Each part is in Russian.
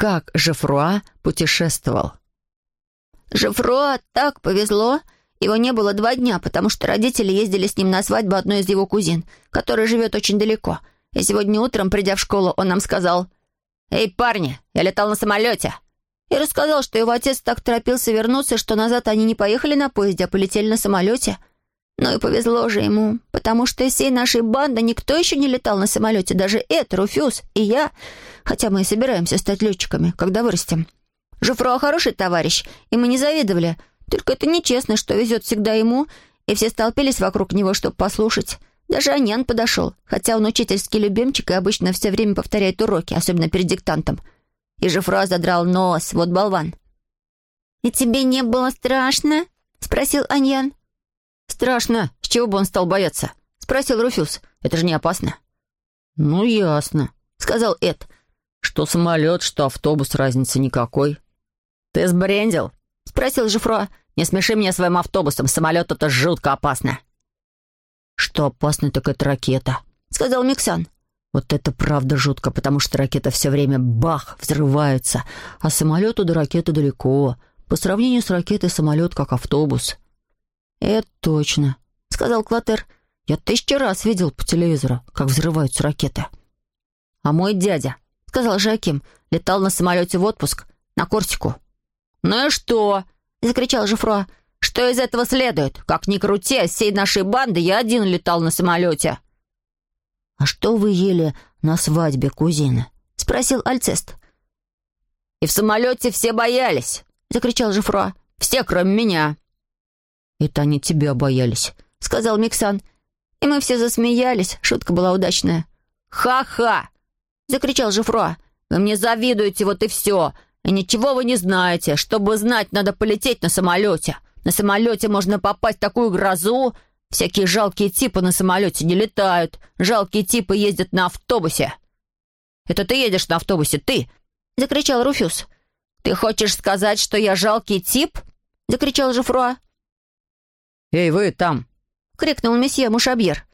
как Жефруа путешествовал. Жефруа так повезло. Его не было два дня, потому что родители ездили с ним на свадьбу одной из его кузин, которая живет очень далеко. И сегодня утром, придя в школу, он нам сказал, «Эй, парни, я летал на самолете!» И рассказал, что его отец так торопился вернуться, что назад они не поехали на поезде, а полетели на самолете. Ну и повезло же ему, потому что из всей нашей банды никто еще не летал на самолете, даже Эд, Руфюз и я, хотя мы и собираемся стать летчиками, когда вырастем. Жуфруа хороший товарищ, и мы не завидовали, только это нечестно, что везет всегда ему, и все столпились вокруг него, чтобы послушать. Даже Анян подошел, хотя он учительский любимчик и обычно все время повторяет уроки, особенно перед диктантом. И Жуфруа задрал нос, вот болван. «И тебе не было страшно?» — спросил Аньян. «Страшно. С чего бы он стал бояться?» — спросил Руфюз. «Это же не опасно». «Ну, ясно», — сказал Эд. «Что самолет, что автобус, разницы никакой». «Ты сбрендил?» — спросил Жифро. «Не смеши меня своим автобусом. Самолет — это жутко опасно». «Что опасно, так это ракета», — сказал Миксан. «Вот это правда жутко, потому что ракета все время бах, взрывается, а самолету до ракеты далеко. По сравнению с ракетой самолет как автобус». «Это точно», — сказал Клотер. «Я тысячу раз видел по телевизору, как взрываются ракеты». «А мой дядя», — сказал Жаким, — «летал на самолете в отпуск на Корсику». «Ну и что?» — закричал Жифро. «Что из этого следует? Как ни крути, а всей нашей банды я один летал на самолете». «А что вы ели на свадьбе кузины?» — спросил Альцест. «И в самолете все боялись», — закричал Жифро. «Все, кроме меня». «Это они тебя боялись», — сказал Миксан. И мы все засмеялись. Шутка была удачная. «Ха-ха!» — закричал Жифро. «Вы мне завидуете, вот и все. И ничего вы не знаете. Чтобы знать, надо полететь на самолете. На самолете можно попасть в такую грозу. Всякие жалкие типы на самолете не летают. Жалкие типы ездят на автобусе». «Это ты едешь на автобусе, ты!» — закричал Руфюз. «Ты хочешь сказать, что я жалкий тип?» — закричал Жифруа. «Эй, вы там!» — крикнул месье Мушабьер.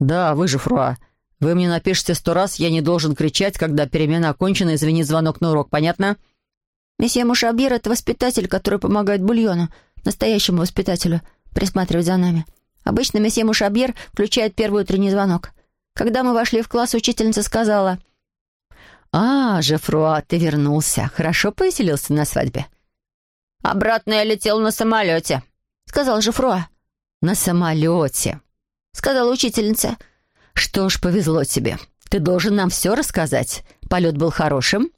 «Да, вы же, Фруа. Вы мне напишите сто раз, я не должен кричать, когда перемена окончена, извини, звонок на урок, понятно?» Месье Мушабьер — это воспитатель, который помогает Бульону, настоящему воспитателю, присматривать за нами. Обычно месье Мушабьер включает первый утренний звонок. Когда мы вошли в класс, учительница сказала... «А, Жефруа, ты вернулся. Хорошо повеселился на свадьбе?» «Обратно я летел на самолете», — сказал Жефруа на самолете», — сказала учительница. «Что ж, повезло тебе. Ты должен нам все рассказать. Полет был хорошим?»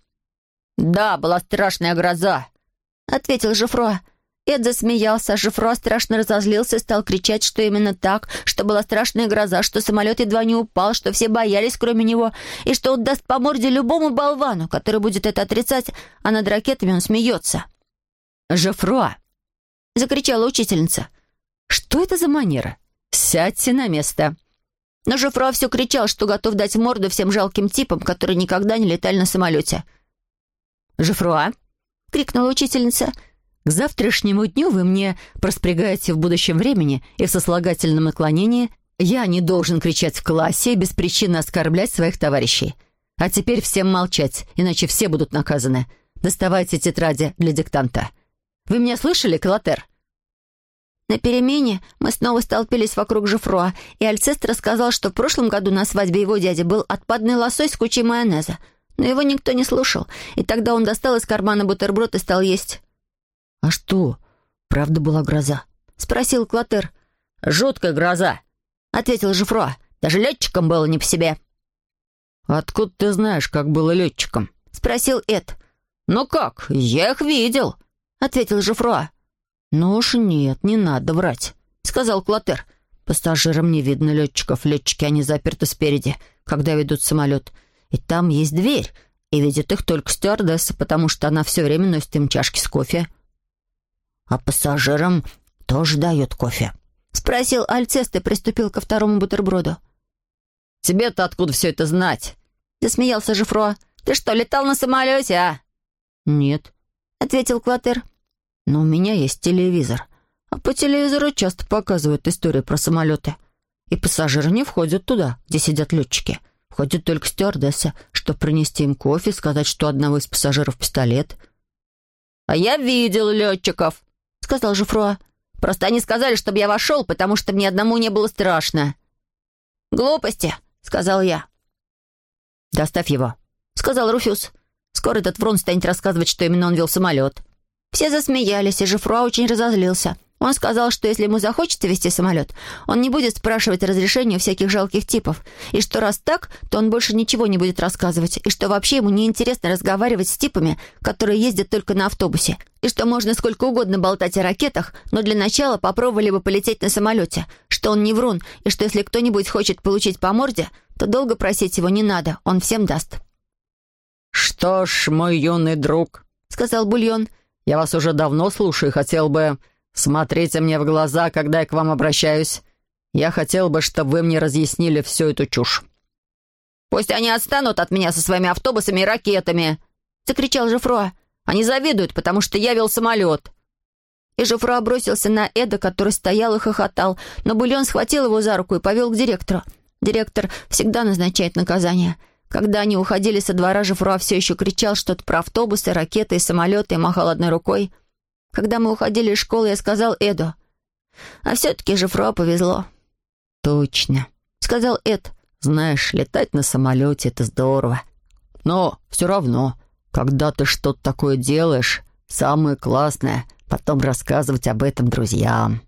«Да, была страшная гроза», — ответил Жифро. Эд засмеялся, Жифро страшно разозлился и стал кричать, что именно так, что была страшная гроза, что самолет едва не упал, что все боялись, кроме него, и что он даст по морде любому болвану, который будет это отрицать, а над ракетами он смеется. «Жифро!» — закричала учительница. Что это за манера? Сядьте на место!» Но Жофро все кричал, что готов дать морду всем жалким типам, которые никогда не летали на самолете. «Жофруа!» — крикнула учительница. «К завтрашнему дню вы мне проспрягаете в будущем времени и в сослагательном наклонении. Я не должен кричать в классе и без причины оскорблять своих товарищей. А теперь всем молчать, иначе все будут наказаны. Доставайте тетради для диктанта. Вы меня слышали, Клотер?» На перемене мы снова столпились вокруг Жифруа, и Альцест рассказал, что в прошлом году на свадьбе его дяди был отпадный лосось с кучей майонеза. Но его никто не слушал, и тогда он достал из кармана бутерброд и стал есть. «А что, правда была гроза?» — спросил Клотер. «Жуткая гроза», — ответил Жифруа. «Даже летчикам было не по себе». «Откуда ты знаешь, как было летчиком?» — спросил Эд. «Ну как, я их видел», — ответил Жифруа. «Ну уж нет, не надо врать», — сказал Клотер. «Пассажирам не видно летчиков. Летчики, они заперты спереди, когда ведут самолет. И там есть дверь, и видит их только стюардесса, потому что она все время носит им чашки с кофе». «А пассажирам тоже дает кофе?» — спросил Альцест и приступил ко второму бутерброду. «Тебе-то откуда все это знать?» — засмеялся Жифро. «Ты что, летал на самолете, а?» «Нет», — ответил Клотер. Но у меня есть телевизор. А по телевизору часто показывают истории про самолеты. И пассажиры не входят туда, где сидят летчики. Входит только стюардесса, чтобы принести им кофе, сказать, что у одного из пассажиров пистолет. «А я видел летчиков», — сказал Жифруа. «Просто они сказали, чтобы я вошел, потому что мне одному не было страшно». «Глупости», — сказал я. «Доставь его», — сказал Руфюз. «Скоро этот Врон станет рассказывать, что именно он вел самолет». Все засмеялись, и Жифруа очень разозлился. Он сказал, что если ему захочется вести самолет, он не будет спрашивать разрешения у всяких жалких типов, и что раз так, то он больше ничего не будет рассказывать, и что вообще ему неинтересно разговаривать с типами, которые ездят только на автобусе, и что можно сколько угодно болтать о ракетах, но для начала попробовали бы полететь на самолете, что он не врун, и что если кто-нибудь хочет получить по морде, то долго просить его не надо, он всем даст. «Что ж, мой юный друг», — сказал Бульон, — «я вас уже давно слушаю хотел бы...» «Смотрите мне в глаза, когда я к вам обращаюсь. Я хотел бы, чтобы вы мне разъяснили всю эту чушь». «Пусть они отстанут от меня со своими автобусами и ракетами!» — закричал Жифруа. «Они завидуют, потому что я вел самолет!» И Жифруа бросился на Эда, который стоял и хохотал, но Бульон схватил его за руку и повел к директору. Директор всегда назначает наказание. Когда они уходили со двора, Жифруа все еще кричал что-то про автобусы, ракеты и самолеты и махал одной рукой. Когда мы уходили из школы, я сказал Эду. А все-таки же Фро повезло. «Точно», — сказал Эд. «Знаешь, летать на самолете — это здорово. Но все равно, когда ты что-то такое делаешь, самое классное — потом рассказывать об этом друзьям».